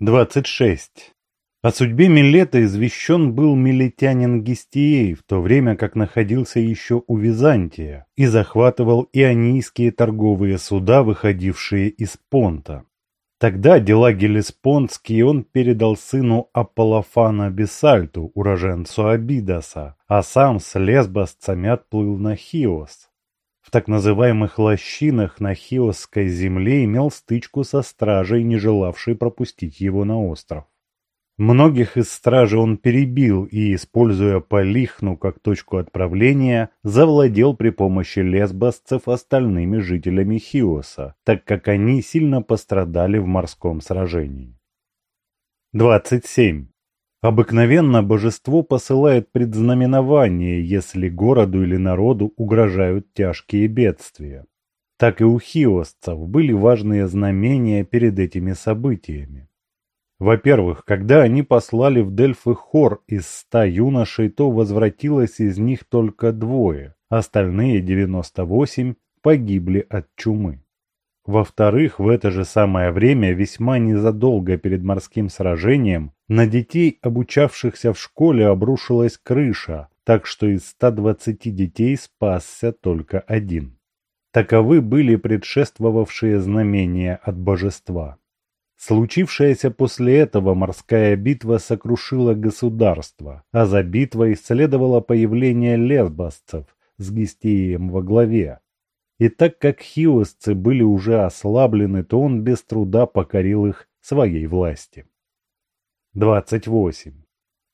26. О судьбе Милета извещен был милетянин Гестией, в то время как находился еще у Византия и захватывал ионийские торговые суда, выходившие из Понта. Тогда дела Гелеспонтские он передал сыну Аполлофана Бесальту, уроженцу Абидаса, а сам с лесбосцами отплыл на Хиос. В так называемых лощинах на Хиосской земле имел стычку со стражей, не желавшей пропустить его на остров. Многих из стражи он перебил и, используя Полихну как точку отправления, завладел при помощи лесбосцев остальными жителями Хиоса, так как они сильно пострадали в морском сражении. 27. Обыкновенно божество посылает предзнаменование, если городу или народу угрожают тяжкие бедствия. Так и у хиосцев были важные знамения перед этими событиями. Во-первых, когда они послали в Дельфы хор из ста юношей, то возвратилось из них только двое, остальные девяносто восемь погибли от чумы. Во-вторых, в это же самое время, весьма незадолго перед морским сражением, на детей, обучавшихся в школе, обрушилась крыша, так что из 120 детей спасся только один. Таковы были предшествовавшие знамения от божества. Случившаяся после этого морская битва сокрушила государство, а за битвой следовало появление лесбосцев с Гестием во главе. И так как хиосцы были уже ослаблены, то он без труда покорил их своей власти. 28.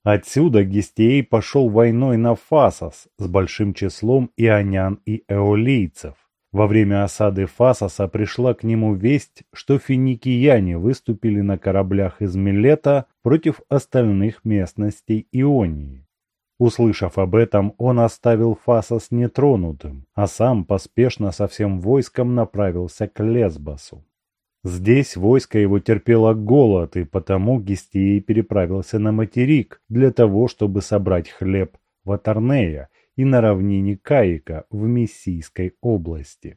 Отсюда Гестией пошел войной на Фасос с большим числом ионян и эолийцев. Во время осады Фасоса пришла к нему весть, что финикияне выступили на кораблях из Милета против остальных местностей Ионии. Услышав об этом, он оставил Фасос нетронутым, а сам поспешно со всем войском направился к Лесбосу. Здесь войско его терпело голод, и потому Гестией переправился на материк для того, чтобы собрать хлеб в Аторнея и на равнине Каика в Мессийской области.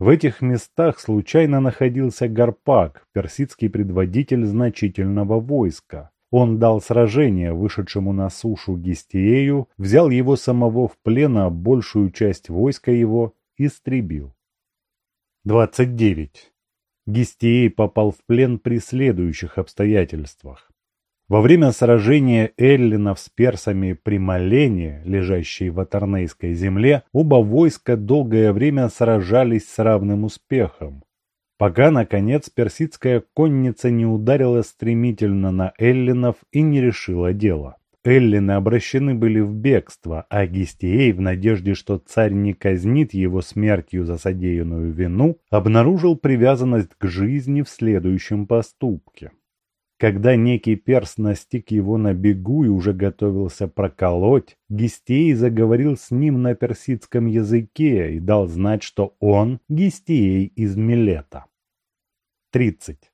В этих местах случайно находился Гарпак, персидский предводитель значительного войска. Он дал сражение вышедшему на сушу Гестиею, взял его самого в плен, а большую часть войска его истребил. 29. Гестией попал в плен при следующих обстоятельствах. Во время сражения эллинов с персами при Малене, лежащей в Аторнейской земле, оба войска долгое время сражались с равным успехом, пока, наконец, персидская конница не ударила стремительно на эллинов и не решила дело. Эллины обращены были в бегство, а Гестией, в надежде, что царь не казнит его смертью за содеянную вину, обнаружил привязанность к жизни в следующем поступке. Когда некий перс настиг его на бегу и уже готовился проколоть, Гестей заговорил с ним на персидском языке и дал знать, что он Гестей из Милета. 30.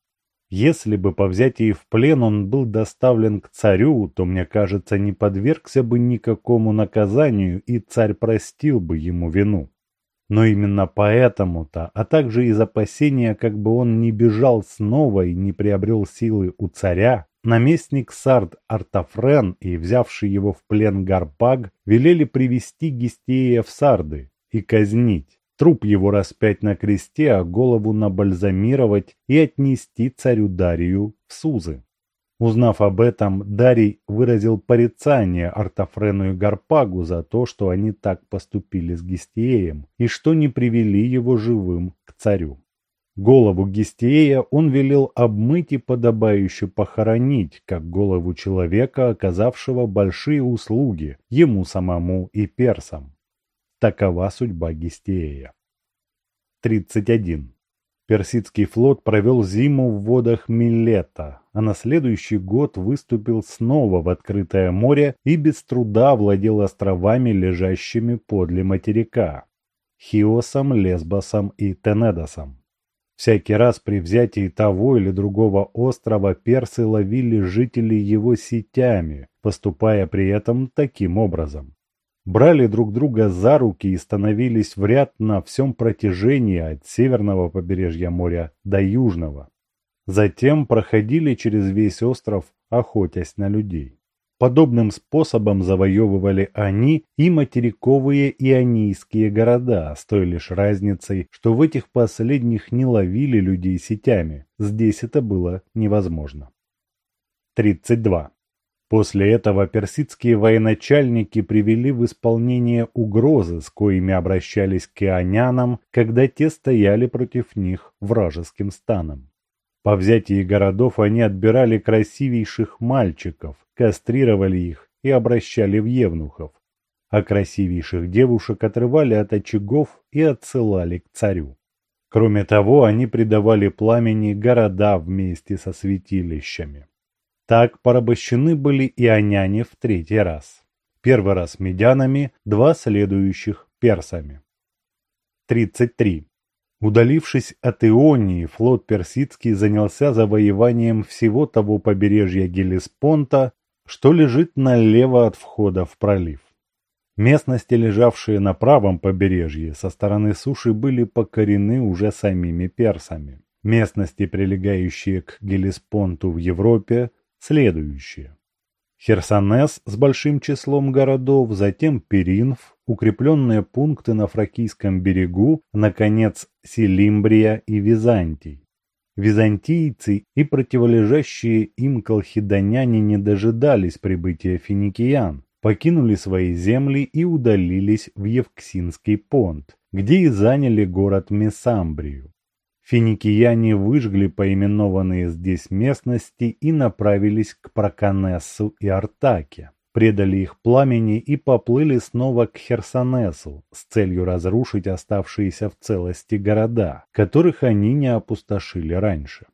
Если бы по взятии в плен он был доставлен к царю, то, мне кажется, не подвергся бы никакому наказанию, и царь простил бы ему вину. Но именно поэтому-то, а также из опасения, как бы он не бежал снова и не приобрел силы у царя, наместник Сард Артафрен и взявший его в плен Гарпаг велели привести Гестея в Сарды и казнить, труп его распять на кресте, а голову набальзамировать и отнести царю Дарию в Сузы. Узнав об этом, Дарий выразил порицание Артафрену и Гарпагу за то, что они так поступили с Гестиеем и что не привели его живым к царю. Голову Гестиея он велел обмыть и подобающе похоронить, как голову человека, оказавшего большие услуги ему самому и персам. Такова судьба Гестиея. 31. Персидский флот провел зиму в водах Милета, а на следующий год выступил снова в открытое море и без труда владел островами, лежащими подле материка – Хиосом, Лесбосом и Тенедосом. Всякий раз при взятии того или другого острова персы ловили жителей его сетями, поступая при этом таким образом брали друг друга за руки и становились в ряд на всем протяжении от северного побережья моря до южного. Затем проходили через весь остров, охотясь на людей. Подобным способом завоевывали они и материковые ионийские города, с той лишь разницей, что в этих последних не ловили людей сетями, здесь это было невозможно. 32. После этого персидские военачальники привели в исполнение угрозы, с коими обращались к ионянам, когда те стояли против них вражеским станом. По взятии городов они отбирали красивейших мальчиков, кастрировали их и обращали в евнухов, а красивейших девушек отрывали от очагов и отсылали к царю. Кроме того, они придавали пламени города вместе со святилищами. Так порабощены и ионяне в третий раз. Первый раз медянами, два следующих персами. 33. Удалившись от Ионии, флот персидский занялся завоеванием всего того побережья Гелеспонта, что лежит налево от входа в пролив. Местности, лежавшие на правом побережье, со стороны суши были покорены уже самими персами. Местности, прилегающие к Гелеспонту в Европе, следующие. Херсонес с большим числом городов, затем Перинф, укрепленные пункты на Фракийском берегу, наконец Силимбрия и Византий. Византийцы и противолежащие им колхидоняне не дожидались прибытия финикиян, покинули свои земли и удалились в Евксинский понт, где и заняли город Месамбрию. Финикияне выжгли поименованные здесь местности и направились к Проконессу и Артаке предали их пламени и поплыли снова к Херсонесу с целью разрушить оставшиеся в целости города, которых они не опустошили раньше.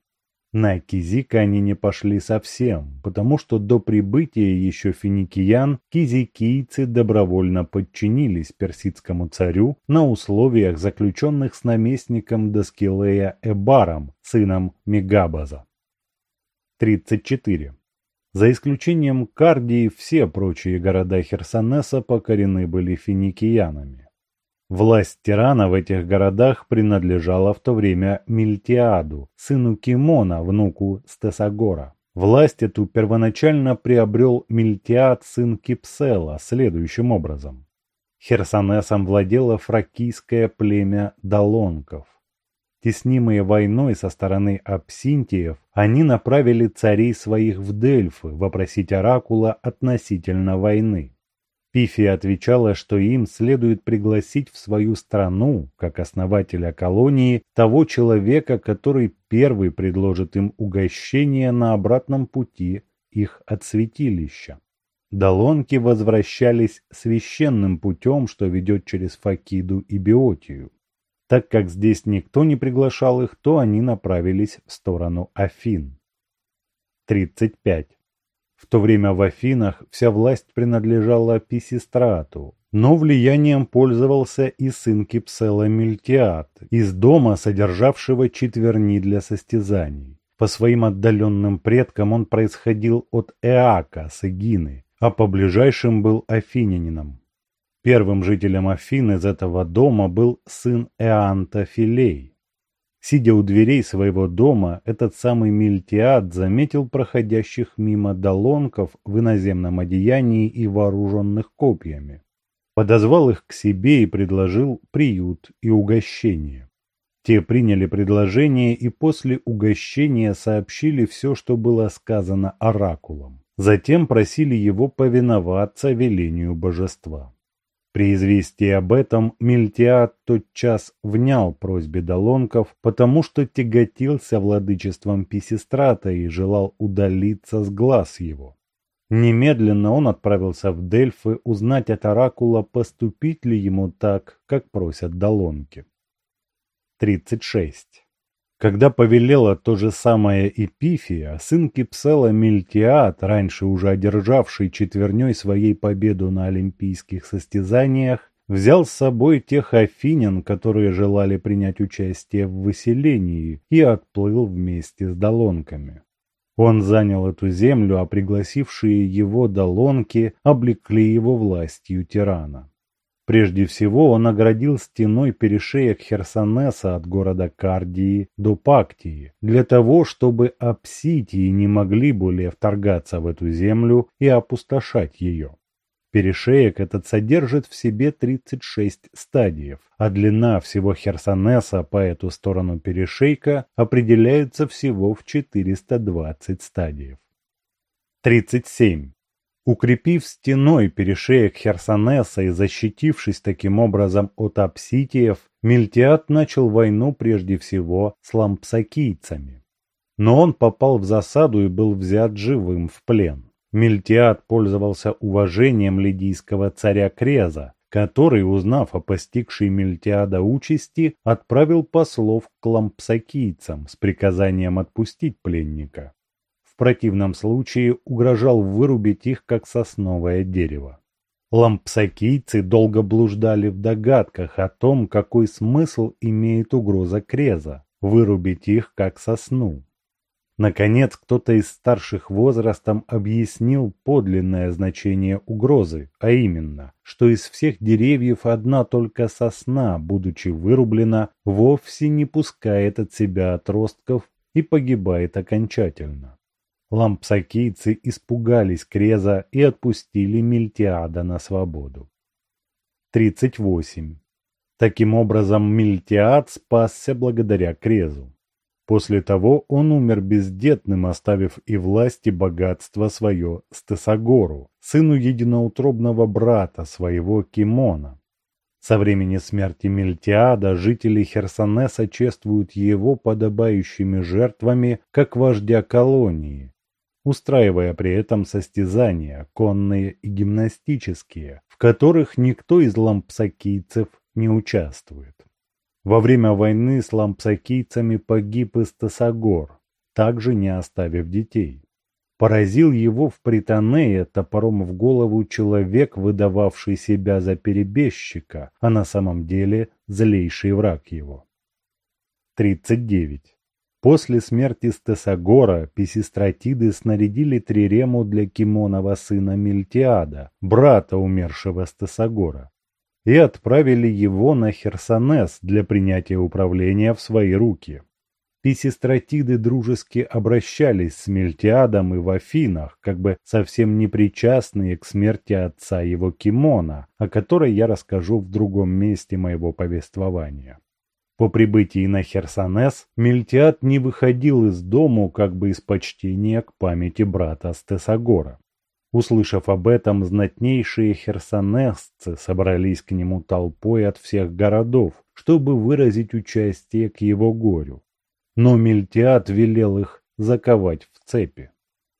На Кизик они не пошли совсем, потому что до прибытия еще финикиян кизикийцы добровольно подчинились персидскому царю на условиях, заключенных с наместником Доскилея Эбаром, сыном Мегабаза. 34. За исключением Кардии, все прочие города Херсонеса покорены были финикиянами. Власть тирана в этих городах принадлежала в то время Мильтиаду, сыну Кимона, внуку Стесагора. Власть эту первоначально приобрел Мильтиад, сын Кипсела, следующим образом. Херсонесом владело фракийское племя Далонков. Теснимые войной со стороны абсинтиев, они направили царей своих в Дельфы вопросить оракула относительно войны. Пифия отвечала, что им следует пригласить в свою страну, как основателя колонии, того человека, который первый предложит им угощение на обратном пути их от святилища. Долонки возвращались священным путем, что ведет через Факиду и Биотию. Так как здесь никто не приглашал их, то они направились в сторону Афин. 35. В то время в Афинах вся власть принадлежала Писистрату, но влиянием пользовался и сын Кипсела Мильтиат, из дома, содержавшего четверни для состязаний. По своим отдаленным предкам он происходил от Эака с Эгины, а по ближайшим был афинянином. Первым жителем Афин из этого дома был сын Эанта Филей. Сидя у дверей своего дома, этот самый Мильтиад заметил проходящих мимо долонков в иноземном одеянии и вооруженных копьями. Подозвал их к себе и предложил приют и угощение. Те приняли предложение и после угощения сообщили все, что было сказано оракулом. Затем просили его повиноваться велению божества. При известии об этом Мильтиад тотчас внял просьбе Долонков, потому что тяготился владычеством Писистрата и желал удалиться с глаз его. Немедленно он отправился в Дельфы узнать от Оракула, поступить ли ему так, как просят Долонки. 36. Когда повелела то же самое Эпифия, сын Кипсела Мильтиад, раньше уже одержавший четверней своей победу на олимпийских состязаниях, взял с собой тех афинян, которые желали принять участие в выселении, и отплыл вместе с долонками. Он занял эту землю, а пригласившие его долонки облекли его властью тирана. Прежде всего он оградил стеной перешеек Херсонеса от города Кардии до Пактии, для того, чтобы апситии не могли более вторгаться в эту землю и опустошать ее. Перешеек этот содержит в себе 36 стадиев, а длина всего Херсонеса по эту сторону перешейка определяется всего в 420 стадиев. 37. Укрепив стеной перешеек Херсонеса и защитившись таким образом от апситиев, Мильтиад начал войну прежде всего с лампсакийцами. Но он попал в засаду и был взят живым в плен. Мильтиад пользовался уважением лидийского царя Креза, который, узнав о постигшей Мильтиада участи, отправил послов к лампсакийцам с приказанием отпустить пленника в противном случае угрожал вырубить их как сосновое дерево. Лампсакийцы долго блуждали в догадках о том, какой смысл имеет угроза Креза – вырубить их как сосну. Наконец, кто-то из старших возрастом объяснил подлинное значение угрозы, а именно, что из всех деревьев одна только сосна, будучи вырублена, вовсе не пускает от себя отростков и погибает окончательно. Лампсакийцы испугались Креза и отпустили Мильтиада на свободу. 38. Таким образом, Мильтиад спасся благодаря Крезу. После того он умер бездетным, оставив и власть, и богатство свое Стесагору, сыну единоутробного брата своего Кимона. Со времени смерти Мильтиада жители Херсонеса чествуют его подобающими жертвами, как вождя колонии, устраивая при этом состязания, конные и гимнастические, в которых никто из лампсакийцев не участвует. Во время войны с лампсакийцами погиб Истасагор, также не оставив детей. Поразил его в Притонее топором в голову человек, выдававший себя за перебежчика, а на самом деле злейший враг его. 39. После смерти Стесагора Писистратиды снарядили трирему для Кимонова сына Мильтиада, брата умершего Стесагора, и отправили его на Херсонес для принятия управления в свои руки. Писистратиды дружески обращались с Мильтиадом и в Афинах, как бы совсем не причастные к смерти отца его Кимона, о которой я расскажу в другом месте моего повествования. По прибытии на Херсонес Мельтиад не выходил из дому как бы из почтения к памяти брата Стесагора. Услышав об этом, знатнейшие херсонесцы собрались к нему толпой от всех городов, чтобы выразить участие к его горю. Но Мельтиад велел их заковать в цепи.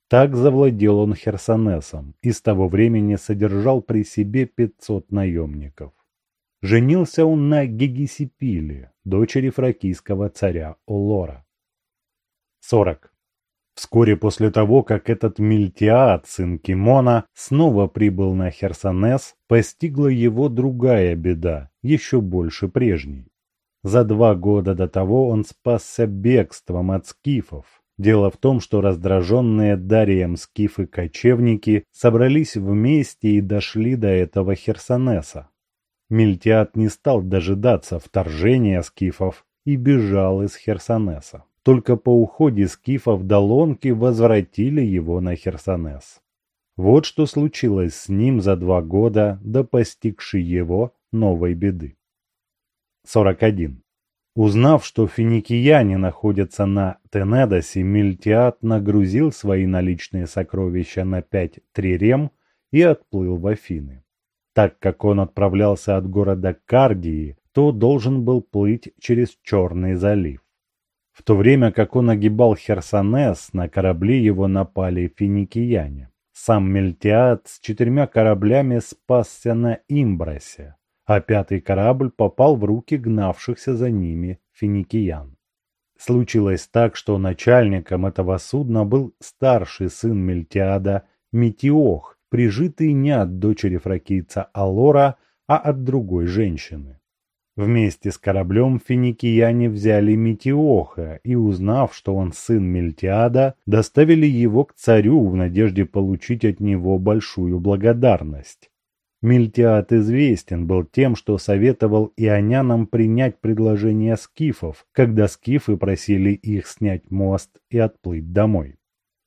Так завладел он Херсонесом и с того времени содержал при себе пятьсот наемников. Женился он на Гегисипиле, дочери фракийского царя Олора. 40. Вскоре после того, как этот Мильтиад, сын Кимона, снова прибыл на Херсонес, постигла его другая беда, еще больше прежней. За два года до того он спасся бегством от скифов. Дело в том, что раздраженные Дарием скифы-кочевники собрались вместе и дошли до этого Херсонеса. Мильтиад не стал дожидаться вторжения скифов и бежал из Херсонеса. Только по уходе скифов до Лонки возвратили его на Херсонес. Вот что случилось с ним за два года до постигшей его новой беды. 41. Узнав, что финикияне находятся на Тенедосе, Мильтиад нагрузил свои наличные сокровища на пять трирем и отплыл в Афины. Так как он отправлялся от города Кардии, то должен был плыть через Черный залив. В то время как он огибал Херсонес, на корабли его напали финикияне. Сам Мельтиад с четырьмя кораблями спасся на Имбросе, а пятый корабль попал в руки гнавшихся за ними финикиян. Случилось так, что начальником этого судна был старший сын Мельтиада Метиох, прижитый не от дочери фракийца Алора, а от другой женщины. Вместе с кораблем финикияне взяли Метиоха и, узнав, что он сын Мельтиада, доставили его к царю в надежде получить от него большую благодарность. Мильтиад известен был тем, что советовал ионянам принять предложение скифов, когда скифы просили их снять мост и отплыть домой.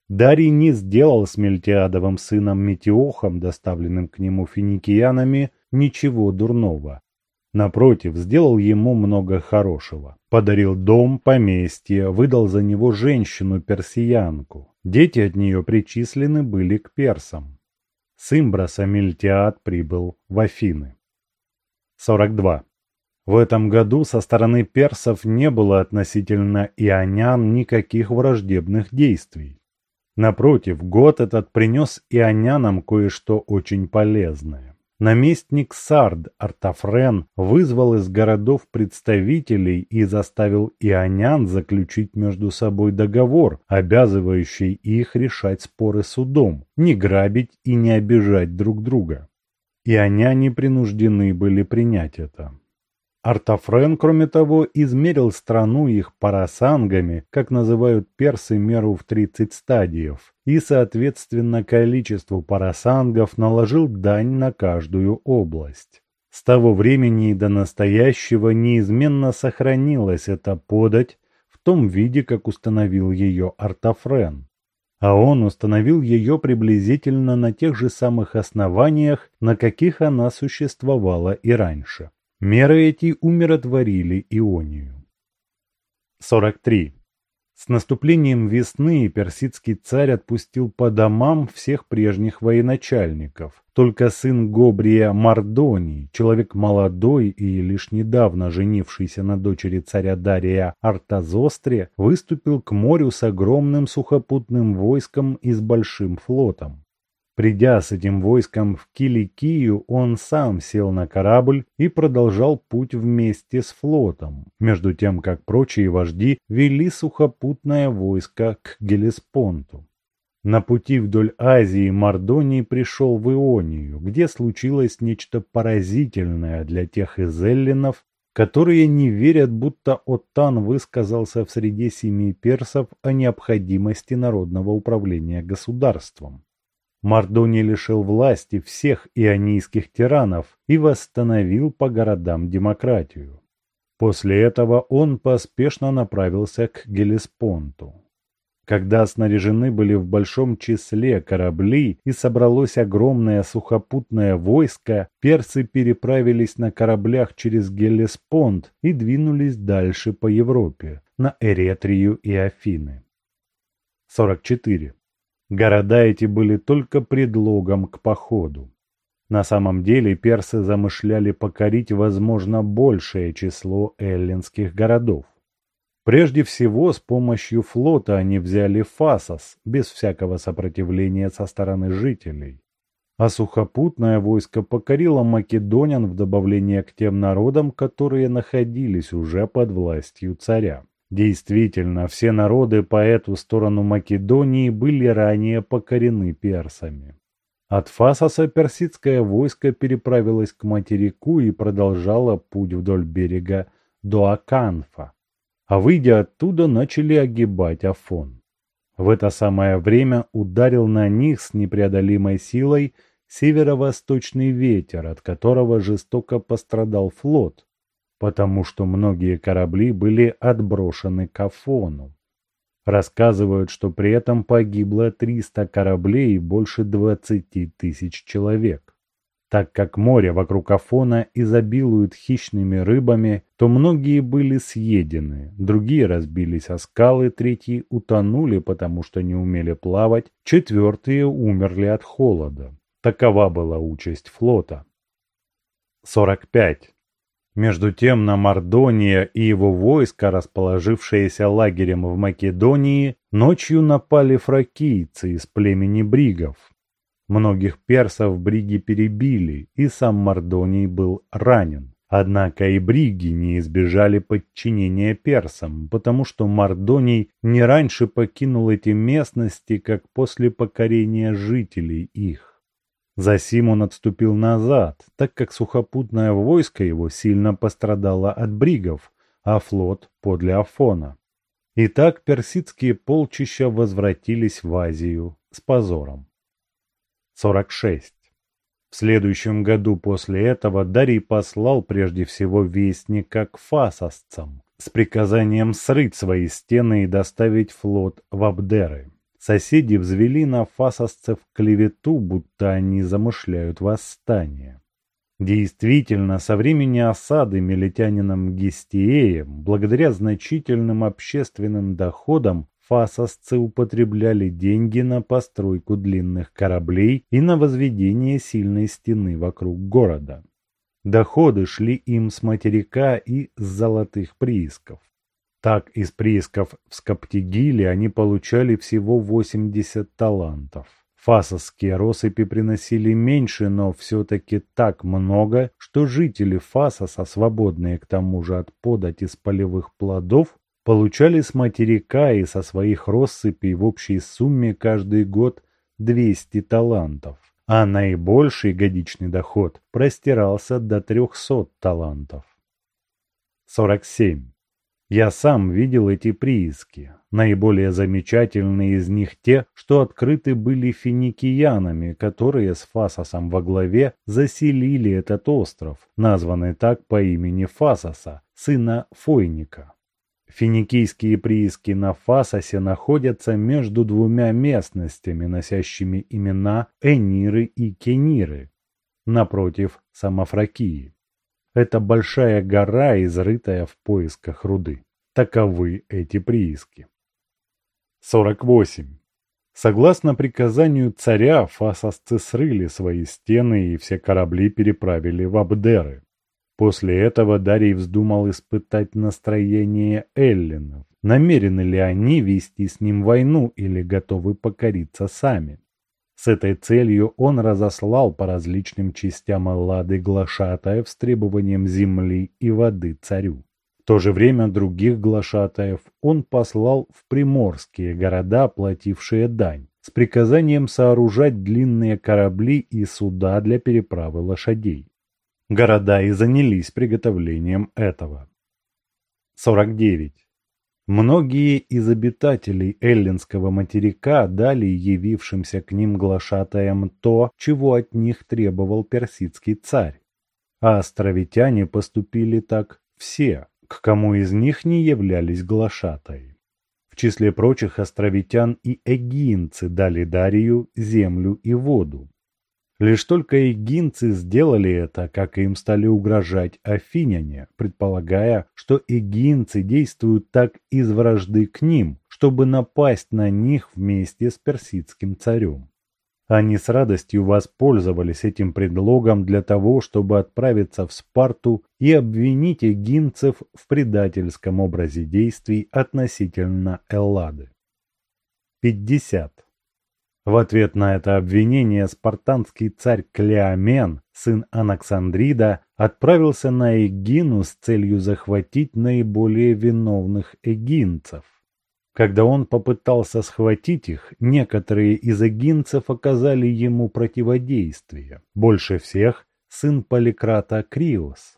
Дарий не сделал с Мельтиадовым сыном Метиохом, доставленным к нему финикиянами, ничего дурного. Напротив, сделал ему много хорошего. Подарил дом, поместье, выдал за него женщину-персиянку. Дети от нее причислены были к персам. С Имброса Мильтиад прибыл в Афины. 42. В этом году со стороны персов не было относительно ионян никаких враждебных действий. Напротив, год этот принес ионянам кое-что очень полезное. Наместник Сард Артафрен вызвал из городов представителей и заставил ионян заключить между собой договор, обязывающий их решать споры судом, не грабить и не обижать друг друга. Ионяне принуждены были принять это. Артафрен, кроме того, измерил страну их парасангами, как называют персы меру в 30 стадиев, и, соответственно, количеству парасангов наложил дань на каждую область. С того времени до настоящего неизменно сохранилась эта подать в том виде, как установил ее Артафрен. А он установил ее приблизительно на тех же самых основаниях, на каких она существовала и раньше. Меры эти умиротворили Ионию. 43. С наступлением весны персидский царь отпустил по домам всех прежних военачальников. Только сын Гобрия Мардоний, человек молодой и лишь недавно женившийся на дочери царя Дария Артазостре, выступил к морю с огромным сухопутным войском и с большим флотом. Придя с этим войском в Киликию, он сам сел на корабль и продолжал путь вместе с флотом, между тем как прочие вожди вели сухопутное войско к Гелеспонту. На пути вдоль Азии Мардоний пришел в Ионию, где случилось нечто поразительное для тех из эллинов, которые не верят, будто Оттан высказался в среде семи персов о необходимости народного управления государством. Мардоний лишил власти всех ионийских тиранов и восстановил по городам демократию. После этого он поспешно направился к Гелеспонту. Когда снаряжены были в большом числе корабли и собралось огромное сухопутное войско, персы переправились на кораблях через Гелеспонт и двинулись дальше по Европе, на Эретрию и Афины. 44. Города эти были только предлогом к походу. На самом деле персы замышляли покорить, возможно, большее число эллинских городов. Прежде всего, с помощью флота они взяли Фасос, без всякого сопротивления со стороны жителей. А сухопутное войско покорило македонян в добавление к тем народам, которые находились уже под властью царя. Действительно, все народы по эту сторону Македонии были ранее покорены персами. От Фасоса персидское войско переправилось к материку и продолжало путь вдоль берега до Аканфа, а выйдя оттуда, начали огибать Афон. В это самое время ударил на них с непреодолимой силой северо-восточный ветер, от которого жестоко пострадал флот, потому что многие корабли были отброшены к Афону. Рассказывают, что при этом погибло 300 кораблей и больше 20 тысяч человек. Так как море вокруг Афона изобилует хищными рыбами, то многие были съедены, другие разбились о скалы, третьи утонули, потому что не умели плавать, четвертые умерли от холода. Такова была участь флота. 45. Между тем на Мардония и его войско, расположившиеся лагерем в Македонии, ночью напали фракийцы из племени Бригов. Многих персов Бриги перебили, и сам Мардоний был ранен. Однако и Бриги не избежали подчинения персам, потому что Мардоний не раньше покинул эти местности, как после покорения жителей их. Засим он отступил назад, так как сухопутное войско его сильно пострадало от бригов, а флот подле Афона. Итак, персидские полчища возвратились в Азию с позором. 46. В следующем году после этого Дарий послал прежде всего вестника к фасосцам с приказанием срыть свои стены и доставить флот в Абдеры. Соседи взвели на фасосцев клевету, будто они замышляют восстание. Действительно, со времени осады милетянином Гестиеем, благодаря значительным общественным доходам, фасосцы употребляли деньги на постройку длинных кораблей и на возведение сильной стены вокруг города. Доходы шли им с материка и с золотых приисков. Так из приисков в Скоптигиле они получали всего 80 талантов. Фасосские россыпи приносили меньше, но все-таки так много, что жители Фасоса, свободные к тому же от подать из полевых плодов, получали с материка и со своих россыпей в общей сумме каждый год 200 талантов, а наибольший годичный доход простирался до 300 талантов. 47. Я сам видел эти прииски. Наиболее замечательные из них те, что открыты были финикиянами, которые с Фасосом во главе заселили этот остров, названный так по имени Фасоса, сына Фойника. Финикийские прииски на Фасосе находятся между двумя местностями, носящими имена Эниры и Кениры, напротив Самофракии. Это большая гора, изрытая в поисках руды. Таковы эти прииски. 48. Согласно приказанию царя, фасосцы срыли свои стены и все корабли переправили в Абдеры. После этого Дарий вздумал испытать настроение эллинов. Намерены ли они вести с ним войну или готовы покориться сами? С этой целью он разослал по различным частям Эллады глашатаев с требованием земли и воды царю. В то же время других глашатаев он послал в приморские города, платившие дань, с приказанием сооружать длинные корабли и суда для переправы лошадей. Города и занялись приготовлением этого. 49. Многие из обитателей эллинского материка дали явившимся к ним глашатаям то, чего от них требовал персидский царь. А островитяне поступили так все, к кому из них не являлись глашатаи. В числе прочих островитян и эгинцы дали Дарию землю и воду, Лишь только эгинцы сделали это, как им стали угрожать афиняне, предполагая, что эгинцы действуют так из вражды к ним, чтобы напасть на них вместе с персидским царем. Они с радостью воспользовались этим предлогом для того, чтобы отправиться в Спарту и обвинить эгинцев в предательском образе действий относительно Эллады. 50. В ответ на это обвинение спартанский царь Клеомен, сын Анаксандрида, отправился на Эгину с целью захватить наиболее виновных эгинцев. Когда он попытался схватить их, некоторые из эгинцев оказали ему противодействие. Больше всех сын Поликрата Криос.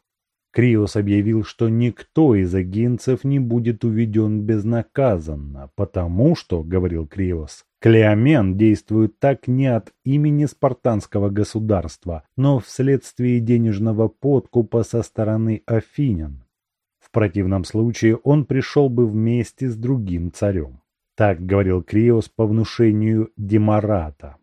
Криос объявил, что никто из агинцев не будет уведен безнаказанно, потому что, говорил Криос, Клеомен действует так не от имени спартанского государства, но вследствие денежного подкупа со стороны афинян. В противном случае он пришел бы вместе с другим царем. Так говорил Криос по внушению Демарата.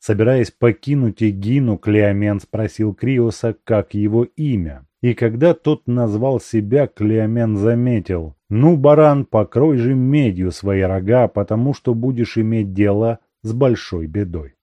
Собираясь покинуть Эгину, Клеомен спросил Криоса, как его имя. И когда тот назвал себя, Клеомен заметил, «Ну, баран, покрой же медью свои рога, потому что будешь иметь дело с большой бедой».